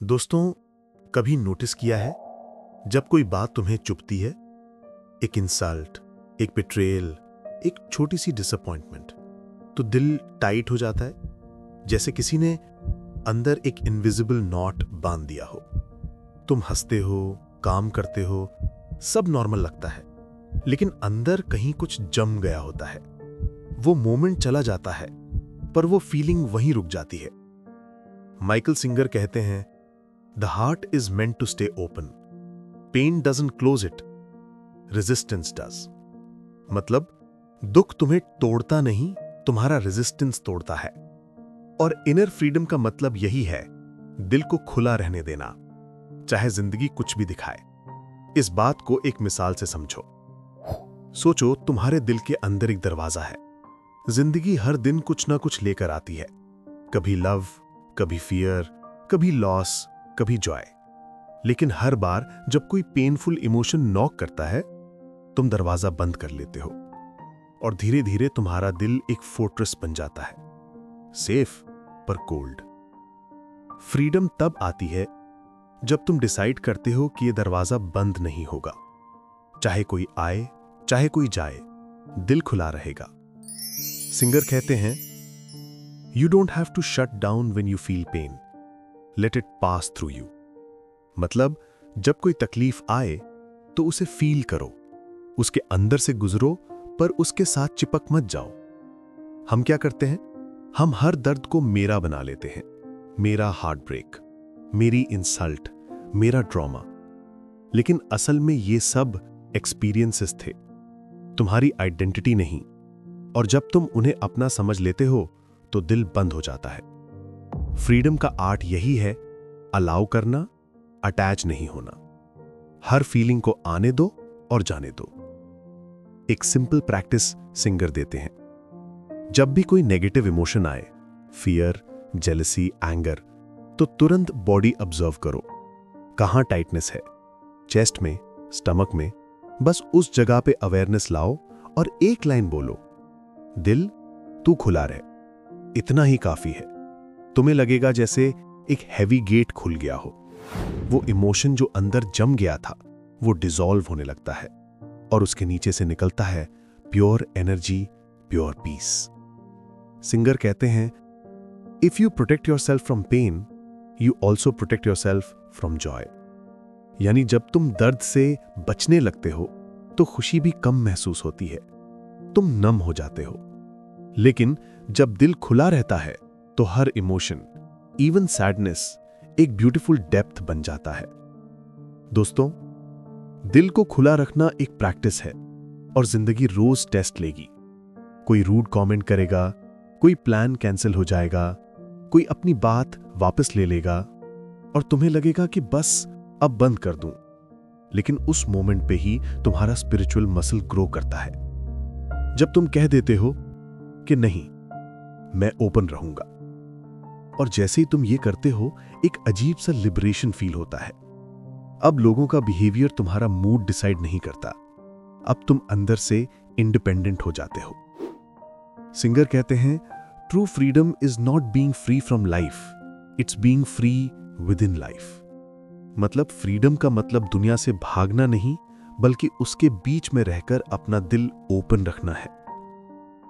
दोस्तों, कभी नोटिस किया है, जब कोई बात तुम्हें चुपती है? एक इंसल्ट एक पिट्रेल एक छोटी सी डिसअपॉइंटमेंट तो दिल टाइट हो जाता है, जैसे किसी ने अंदर एक इनविजिबल नॉट बाँध दिया हो। तुम हँसते हो, काम करते हो, सब नॉर्मल लगता है, लेकिन अंदर कहीं कुछ जम गया होता है। वो मोमेंट चला जाता है, पर वो फीलिंग वहीं रुक जाती है। माइकल सिंगर कहते हैं the heart is meant to stay open pain doesn't close it resistance does मतलब दुख तुम्हें तोड़ता नहीं, तुम्हारा रेजिस्टेंस तोड़ता है। और इनर फ्रीडम का मतलब यही है, दिल को खुला रहने देना, चाहे ज़िंदगी कुछ भी दिखाए। इस बात को एक मिसाल से समझो। सोचो, तुम्हारे दिल के अंदर एक दरवाज़ा है। ज़िंदगी हर दिन कुछ ना कुछ लेकर आती है। कभी लव, कभी फियर कभी लॉस कभी जॉय लेकिन हर बार जब कोई पेनफुल इमोशन नॉक करता है, तुम दरवाज़ा बंद कर लेते हो और धीरे धीरे तुम्हारा दिल एक फोर्ट्रेस बन जाता है। सेफ़ पर कोल्ड फ्रीडम तब आती है जब तुम डिसाइड करते हो कि यह दरवाज़ा बंद नहीं होगा। चाहे कोई आए, चाहे कोई जाए, दिल खुला रहेगा। सिंगर कहते हैं you don't have to shut down when you feel pain let it pass through you मतलब जब कोई तकलीफ़ आए तो उसे फील करो। उसके अंदर से गुजरो, पर उसके साथ चिपक मत जाओ। हम क्या करते हैं? हम हर दर्द को मेरा बना लेते हैं। मेरा हार्ट ब्रेक मेरी इंसल्ट मेरा ड्रामा लेकिन असल में ये सब एक्सपीरियंसेस थे। तुम्हारी आइडेंटिटी नहीं। और जब तुम उन्हें अपना समझ लेते हो तो दिल बंद हो जाता है। फ्रीडम का आर्ट यही है, अलाउ करना, अटैच नहीं होना। हर फीलिंग को आने दो और जाने दो। एक सिंपल प्रैक्टिस सिंगर देते हैं। जब भी कोई नेगेटिव इमोशन आए, फियर, जेलसी, एंगर तो तुरंत बॉडी ऑब्ज़र्व करो। कहाँ टाइटनेस है? चेस्ट में, स्टमक में? बस उस जगह पे अवेयरनेस लाओ और एक लाइन बोलो, दिल, तू खुला रहे। इतना ही काफ़ी है। तुम्हें लगेगा जैसे एक हैवी गेट खुल गया हो। वो इमोशन जो अंदर जम गया था, वो डिजॉल्व होने लगता है और उसके नीचे से निकलता है pure energy pure peace Singer कहते हैं if you protect yourself from pain you also protect yourself from joy यानी जब तुम दर्द से बचने लगते हो तो खुशी भी कम महसूस होती है। तुम नम हो जाते हो। लेकिन जब दिल खुला रहता है तो हर इमोशन इवन सैडनेस एक ब्यूटीफुल डेप्थ बन जाता है। दोस्तों, दिल को खुला रखना एक प्रैक्टिस है और ज़िंदगी रोज टेस्ट लेगी। कोई रूड कमेंट करेगा, कोई प्लान कैंसिल हो जाएगा, कोई अपनी बात वापस ले लेगा और तुम्हें लगेगा कि बस अब बंद कर दूँ। लेकिन उस मोमेंट पे ही तुम्हारा स्पिरिचुअल मसल ग्रो करता है। जब तुम कह देते हो कि नहीं, मैं ओपन रहूँगा। और जैसे ही तुम ये करते हो, एक अजीब सा लिबरेशन फील होता है। अब लोगों का बिहेवियर तुम्हारा मूड डिसाइड नहीं करता। अब तुम अंदर से इंडिपेंडेंट हो जाते हो। सिंगर कहते हैं true freedom is not being free from life it's being free within life मतलब फ्रीडम का मतलब दुनिया से भागना नहीं, बल्कि उसके बीच में रहकर अपना दिल ओपन रखना है।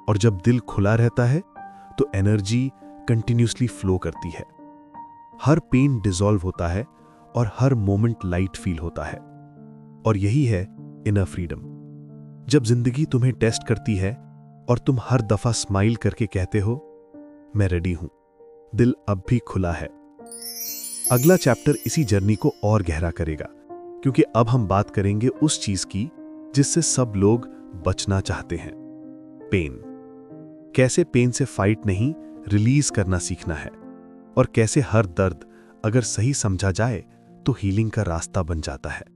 और जब दिल खुला रहता है तो एनर्जी कंटिन्यूसली फ्लो करती है। हर पेन डिजॉल्व होता है और हर मोमेंट लाइट फील होता है। और यही है इनर फ्रीडम जब ज़िंदगी तुम्हें टेस्ट करती है और तुम हर दफ़ा स्माइल करके कहते हो, मैं रेडी हूँ। दिल अब भी खुला है। अगला चैप्टर इसी जर्नी को और गहरा करेगा, क्योंकि अब हम बात करेंगे उस चीज़ की जिससे सब लोग बचना चाहते हैं। पेन कैसे पेन से फाइट नहीं रिलीज़ करना सीखना है। और कैसे हर दर्द अगर सही समझा जाए तो हीलिंग का रास्ता बन जाता है।